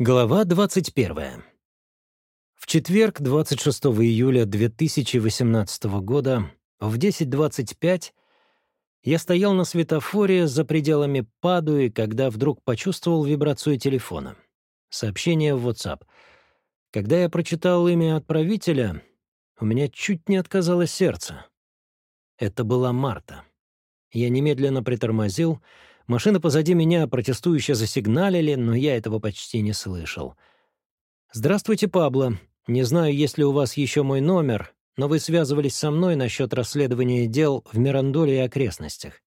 Глава 21. В четверг, 26 июля 2018 года, в 10.25, я стоял на светофоре за пределами Падуи, когда вдруг почувствовал вибрацию телефона. Сообщение в WhatsApp. Когда я прочитал имя отправителя, у меня чуть не отказалось сердце. Это была Марта. Я немедленно притормозил — Машина позади меня протестующе засигналили, но я этого почти не слышал. «Здравствуйте, Пабло. Не знаю, есть ли у вас еще мой номер, но вы связывались со мной насчет расследования дел в Мирандоле и окрестностях.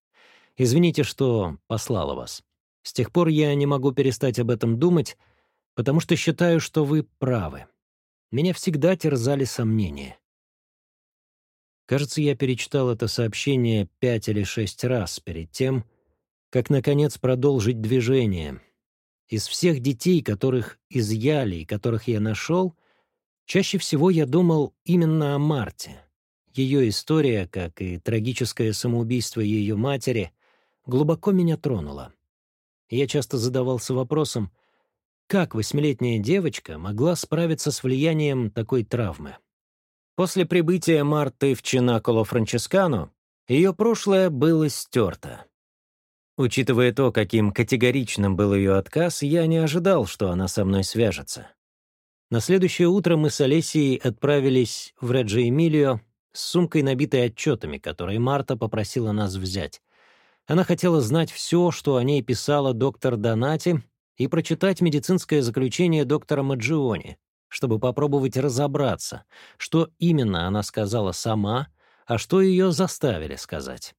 Извините, что послала вас. С тех пор я не могу перестать об этом думать, потому что считаю, что вы правы. Меня всегда терзали сомнения. Кажется, я перечитал это сообщение пять или шесть раз перед тем, как, наконец, продолжить движение. Из всех детей, которых изъяли и которых я нашел, чаще всего я думал именно о Марте. Ее история, как и трагическое самоубийство ее матери, глубоко меня тронула. Я часто задавался вопросом, как восьмилетняя девочка могла справиться с влиянием такой травмы. После прибытия Марты в Чинаколо-Франческано ее прошлое было стерто. Учитывая то, каким категоричным был ее отказ, я не ожидал, что она со мной свяжется. На следующее утро мы с Олесией отправились в Реджи Эмилио с сумкой, набитой отчетами, которые Марта попросила нас взять. Она хотела знать все, что о ней писала доктор Донати, и прочитать медицинское заключение доктора Маджиони, чтобы попробовать разобраться, что именно она сказала сама, а что ее заставили сказать.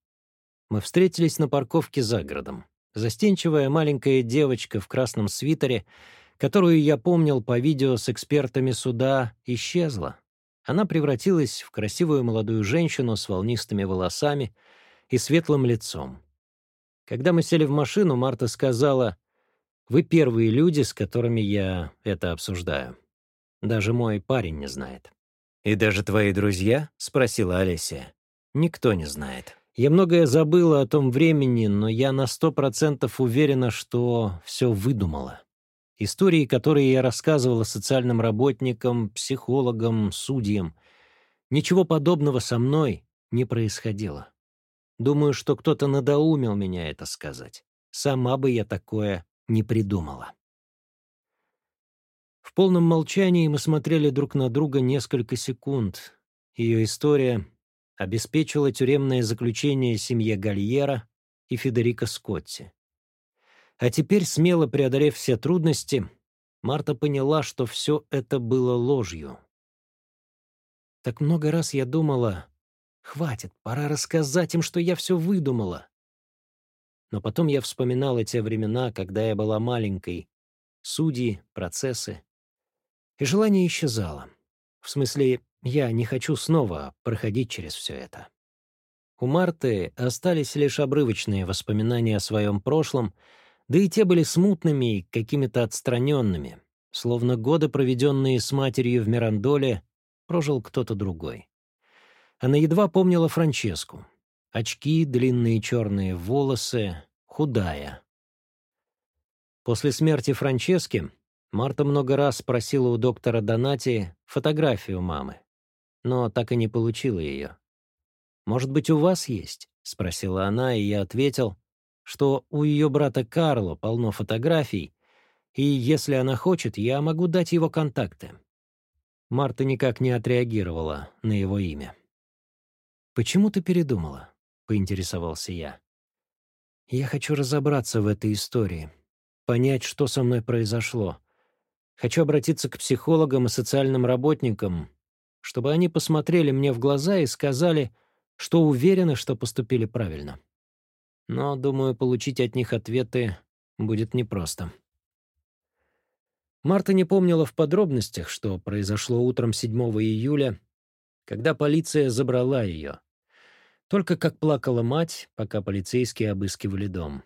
Мы встретились на парковке за городом. Застенчивая маленькая девочка в красном свитере, которую я помнил по видео с экспертами суда, исчезла. Она превратилась в красивую молодую женщину с волнистыми волосами и светлым лицом. Когда мы сели в машину, Марта сказала, «Вы первые люди, с которыми я это обсуждаю. Даже мой парень не знает». «И даже твои друзья?» — спросила Олеся. «Никто не знает». Я многое забыла о том времени, но я на сто процентов уверена, что все выдумала. Истории, которые я рассказывала социальным работникам, психологам, судьям. Ничего подобного со мной не происходило. Думаю, что кто-то надоумил меня это сказать. Сама бы я такое не придумала. В полном молчании мы смотрели друг на друга несколько секунд. Ее история обеспечила тюремное заключение семье Гальера и Федерико Скотти. А теперь, смело преодолев все трудности, Марта поняла, что все это было ложью. Так много раз я думала, хватит, пора рассказать им, что я все выдумала. Но потом я вспоминала те времена, когда я была маленькой, судьи, процессы, и желание исчезало. В смысле, я не хочу снова проходить через все это. У Марты остались лишь обрывочные воспоминания о своем прошлом, да и те были смутными и какими-то отстраненными, словно годы, проведенные с матерью в Мирандоле, прожил кто-то другой. Она едва помнила Франческу. Очки, длинные черные волосы, худая. После смерти Франчески Марта много раз просила у доктора Донати фотографию мамы но так и не получила ее. «Может быть, у вас есть?» — спросила она, и я ответил, что у ее брата Карла полно фотографий, и если она хочет, я могу дать его контакты. Марта никак не отреагировала на его имя. «Почему ты передумала?» — поинтересовался я. «Я хочу разобраться в этой истории, понять, что со мной произошло. Хочу обратиться к психологам и социальным работникам, чтобы они посмотрели мне в глаза и сказали, что уверены, что поступили правильно. Но, думаю, получить от них ответы будет непросто. Марта не помнила в подробностях, что произошло утром 7 июля, когда полиция забрала ее. Только как плакала мать, пока полицейские обыскивали дом.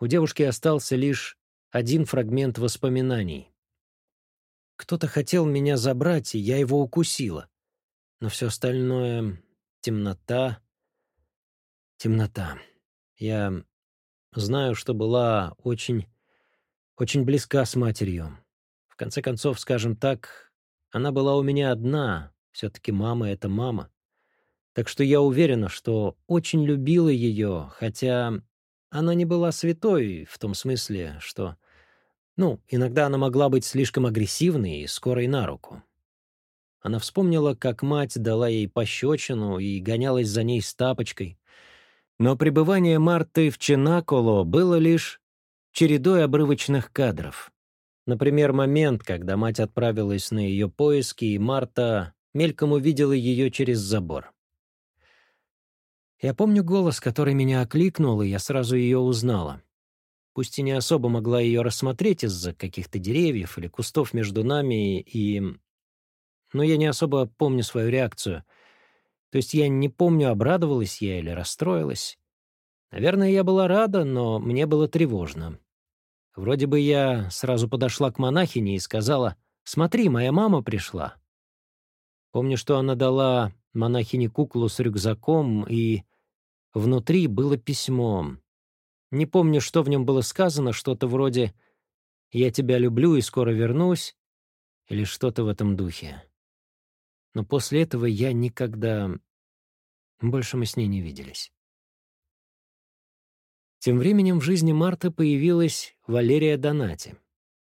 У девушки остался лишь один фрагмент воспоминаний — кто-то хотел меня забрать, и я его укусила. Но все остальное — темнота, темнота. Я знаю, что была очень, очень близка с матерью. В конце концов, скажем так, она была у меня одна. Все-таки мама — это мама. Так что я уверена, что очень любила ее, хотя она не была святой в том смысле, что ну, иногда она могла быть слишком агрессивной и скорой на руку. Она вспомнила, как мать дала ей пощечину и гонялась за ней с тапочкой. Но пребывание Марты в Чинаколо было лишь чередой обрывочных кадров. Например, момент, когда мать отправилась на ее поиски, и Марта мельком увидела ее через забор. Я помню голос, который меня окликнул, и я сразу ее узнала пусть и не особо могла ее рассмотреть из-за каких-то деревьев или кустов между нами, и... Но я не особо помню свою реакцию. То есть я не помню, обрадовалась я или расстроилась. Наверное, я была рада, но мне было тревожно. Вроде бы я сразу подошла к монахине и сказала, «Смотри, моя мама пришла». Помню, что она дала монахине куклу с рюкзаком, и внутри было письмо. Не помню, что в нем было сказано, что-то вроде «Я тебя люблю и скоро вернусь» или что-то в этом духе. Но после этого я никогда... Больше мы с ней не виделись. Тем временем в жизни Марты появилась Валерия Донати.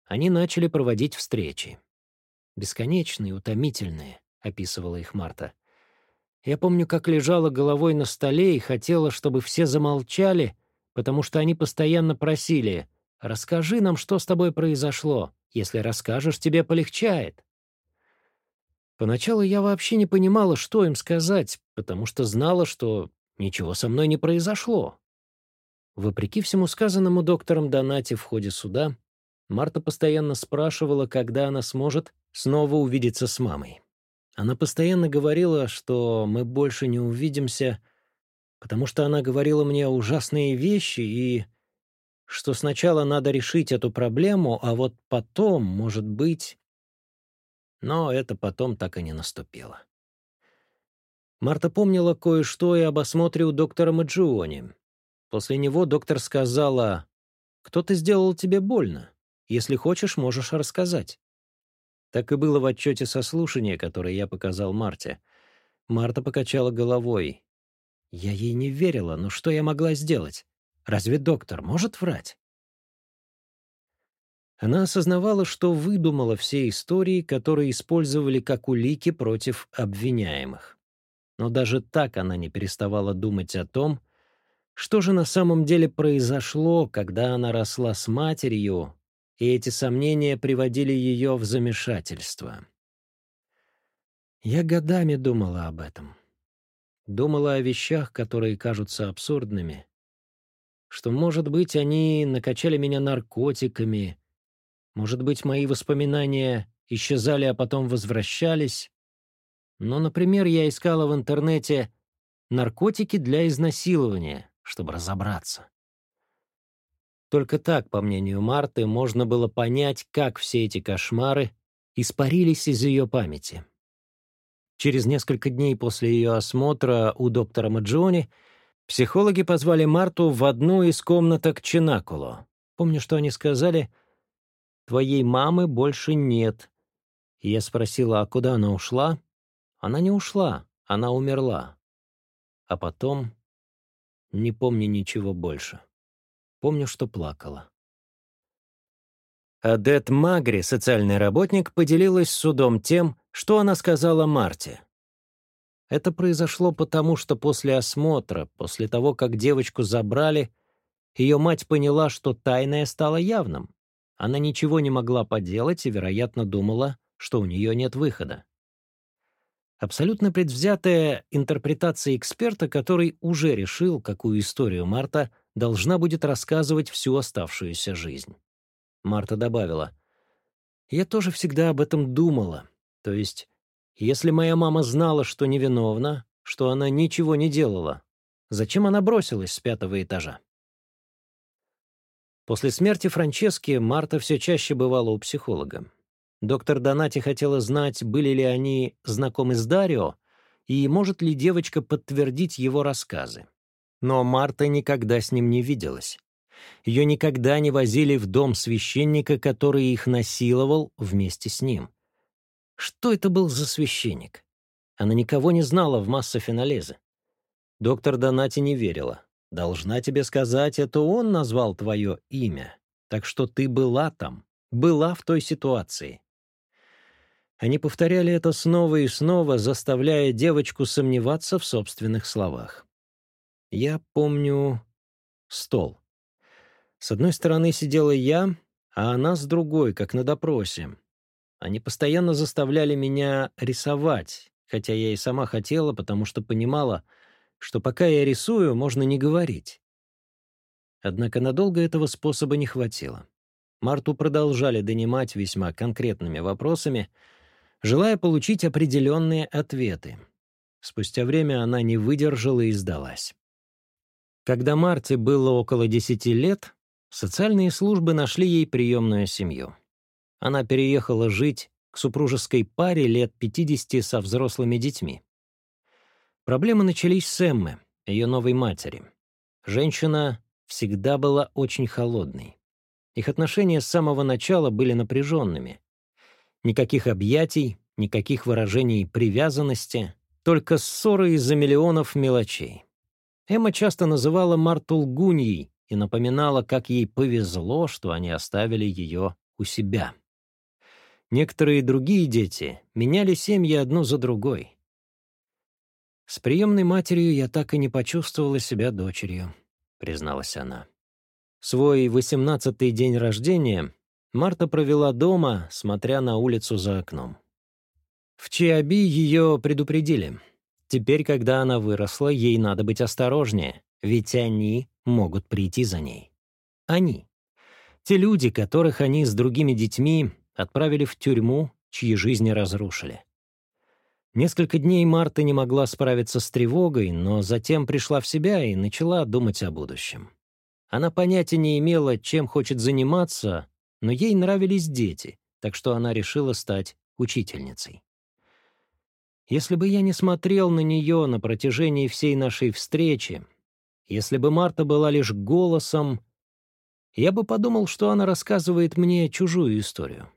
Они начали проводить встречи. «Бесконечные, утомительные», — описывала их Марта. Я помню, как лежала головой на столе и хотела, чтобы все замолчали — потому что они постоянно просили «Расскажи нам, что с тобой произошло. Если расскажешь, тебе полегчает». Поначалу я вообще не понимала, что им сказать, потому что знала, что ничего со мной не произошло. Вопреки всему сказанному доктором Донати в ходе суда, Марта постоянно спрашивала, когда она сможет снова увидеться с мамой. Она постоянно говорила, что мы больше не увидимся — потому что она говорила мне ужасные вещи и что сначала надо решить эту проблему, а вот потом, может быть... Но это потом так и не наступило. Марта помнила кое-что и об осмотре у доктора Маджиони. После него доктор сказала, «Кто-то сделал тебе больно. Если хочешь, можешь рассказать». Так и было в отчете со слушания, который я показал Марте. Марта покачала головой. Я ей не верила, но что я могла сделать? Разве доктор может врать? Она осознавала, что выдумала все истории, которые использовали как улики против обвиняемых. Но даже так она не переставала думать о том, что же на самом деле произошло, когда она росла с матерью, и эти сомнения приводили ее в замешательство. Я годами думала об этом думала о вещах, которые кажутся абсурдными, что, может быть, они накачали меня наркотиками, может быть, мои воспоминания исчезали, а потом возвращались. Но, например, я искала в интернете наркотики для изнасилования, чтобы разобраться. Только так, по мнению Марты, можно было понять, как все эти кошмары испарились из ее памяти. Через несколько дней после ее осмотра у доктора Маджони психологи позвали Марту в одну из комнаток Чинакуло. Помню, что они сказали «Твоей мамы больше нет». Я спросила, а куда она ушла? Она не ушла, она умерла. А потом не помню ничего больше. Помню, что плакала. Адет Магри, социальный работник, поделилась с судом тем, что она сказала Марте? Это произошло потому, что после осмотра, после того, как девочку забрали, ее мать поняла, что тайное стало явным. Она ничего не могла поделать и, вероятно, думала, что у нее нет выхода. Абсолютно предвзятая интерпретация эксперта, который уже решил, какую историю Марта должна будет рассказывать всю оставшуюся жизнь. Марта добавила, «Я тоже всегда об этом думала, то есть, если моя мама знала, что невиновна, что она ничего не делала, зачем она бросилась с пятого этажа? После смерти Франчески Марта все чаще бывала у психолога. Доктор Донати хотела знать, были ли они знакомы с Дарио, и может ли девочка подтвердить его рассказы. Но Марта никогда с ним не виделась. Ее никогда не возили в дом священника, который их насиловал вместе с ним. Что это был за священник? Она никого не знала в масса. Доктор Донати не верила. «Должна тебе сказать, это он назвал твое имя. Так что ты была там, была в той ситуации». Они повторяли это снова и снова, заставляя девочку сомневаться в собственных словах. Я помню стол. С одной стороны сидела я, а она с другой, как на допросе. Они постоянно заставляли меня рисовать, хотя я и сама хотела, потому что понимала, что пока я рисую, можно не говорить. Однако надолго этого способа не хватило. Марту продолжали донимать весьма конкретными вопросами, желая получить определенные ответы. Спустя время она не выдержала и сдалась. Когда Марте было около 10 лет, социальные службы нашли ей приемную семью. Она переехала жить к супружеской паре лет 50 со взрослыми детьми. Проблемы начались с Эммы, ее новой матери. Женщина всегда была очень холодной. Их отношения с самого начала были напряженными. Никаких объятий, никаких выражений привязанности, только ссоры из-за миллионов мелочей. Эмма часто называла Марту лгуньей и напоминала, как ей повезло, что они оставили ее у себя. Некоторые другие дети меняли семьи одну за другой. «С приемной матерью я так и не почувствовала себя дочерью», — призналась она. Свой восемнадцатый день рождения Марта провела дома, смотря на улицу за окном. В Чиаби ее предупредили. Теперь, когда она выросла, ей надо быть осторожнее, ведь они могут прийти за ней. Они. Те люди, которых они с другими детьми отправили в тюрьму, чьи жизни разрушили. Несколько дней Марта не могла справиться с тревогой, но затем пришла в себя и начала думать о будущем. Она понятия не имела, чем хочет заниматься, но ей нравились дети, так что она решила стать учительницей. Если бы я не смотрел на нее на протяжении всей нашей встречи, если бы Марта была лишь голосом, я бы подумал, что она рассказывает мне чужую историю.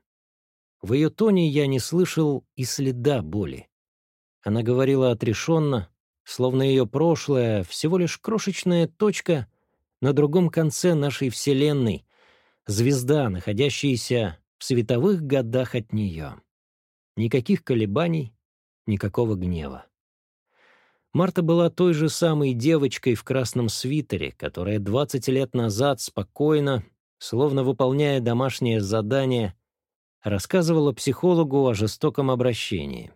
В ее тоне я не слышал и следа боли. Она говорила отрешенно, словно ее прошлое — всего лишь крошечная точка на другом конце нашей Вселенной, звезда, находящаяся в световых годах от нее. Никаких колебаний, никакого гнева. Марта была той же самой девочкой в красном свитере, которая 20 лет назад спокойно, словно выполняя домашнее задание, рассказывала психологу о жестоком обращении.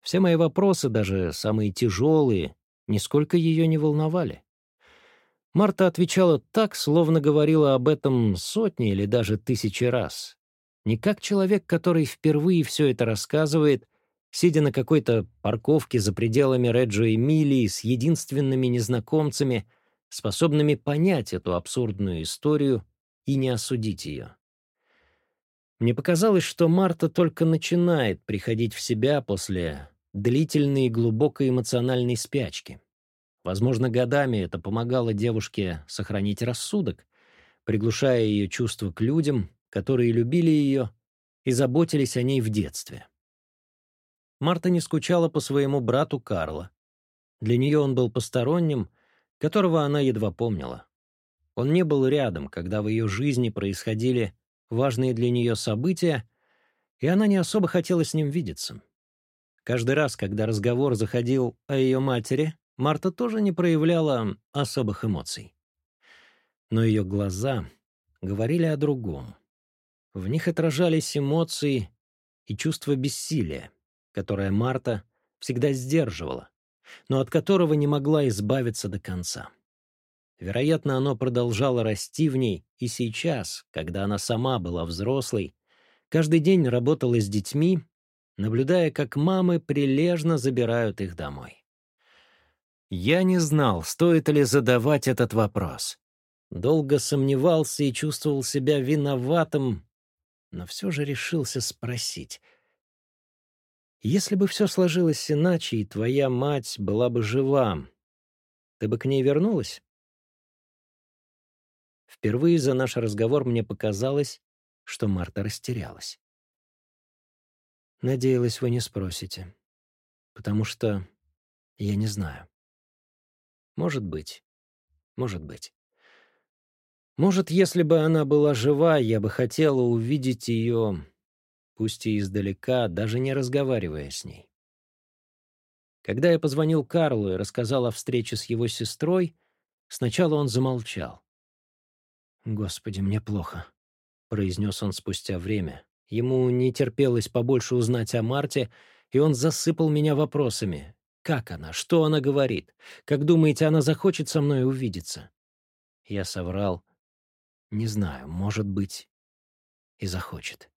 Все мои вопросы, даже самые тяжелые, нисколько ее не волновали. Марта отвечала так, словно говорила об этом сотни или даже тысячи раз. Не как человек, который впервые все это рассказывает, сидя на какой-то парковке за пределами Реджо Эмилии с единственными незнакомцами, способными понять эту абсурдную историю и не осудить ее. Мне показалось, что Марта только начинает приходить в себя после длительной и глубокой эмоциональной спячки. Возможно, годами это помогало девушке сохранить рассудок, приглушая ее чувства к людям, которые любили ее и заботились о ней в детстве. Марта не скучала по своему брату Карла. Для нее он был посторонним, которого она едва помнила. Он не был рядом, когда в ее жизни происходили важные для нее события, и она не особо хотела с ним видеться. Каждый раз, когда разговор заходил о ее матери, Марта тоже не проявляла особых эмоций. Но ее глаза говорили о другом. В них отражались эмоции и чувство бессилия, которое Марта всегда сдерживала, но от которого не могла избавиться до конца. Вероятно, оно продолжало расти в ней и сейчас, когда она сама была взрослой, каждый день работала с детьми, наблюдая, как мамы прилежно забирают их домой. Я не знал, стоит ли задавать этот вопрос. Долго сомневался и чувствовал себя виноватым, но все же решился спросить. «Если бы все сложилось иначе, и твоя мать была бы жива, ты бы к ней вернулась?» Впервые за наш разговор мне показалось, что Марта растерялась. Надеялась, вы не спросите, потому что я не знаю. Может быть, может быть. Может, если бы она была жива, я бы хотела увидеть ее, пусть и издалека, даже не разговаривая с ней. Когда я позвонил Карлу и рассказал о встрече с его сестрой, сначала он замолчал. «Господи, мне плохо», — произнес он спустя время. Ему не терпелось побольше узнать о Марте, и он засыпал меня вопросами. «Как она? Что она говорит? Как думаете, она захочет со мной увидеться?» Я соврал. «Не знаю, может быть, и захочет».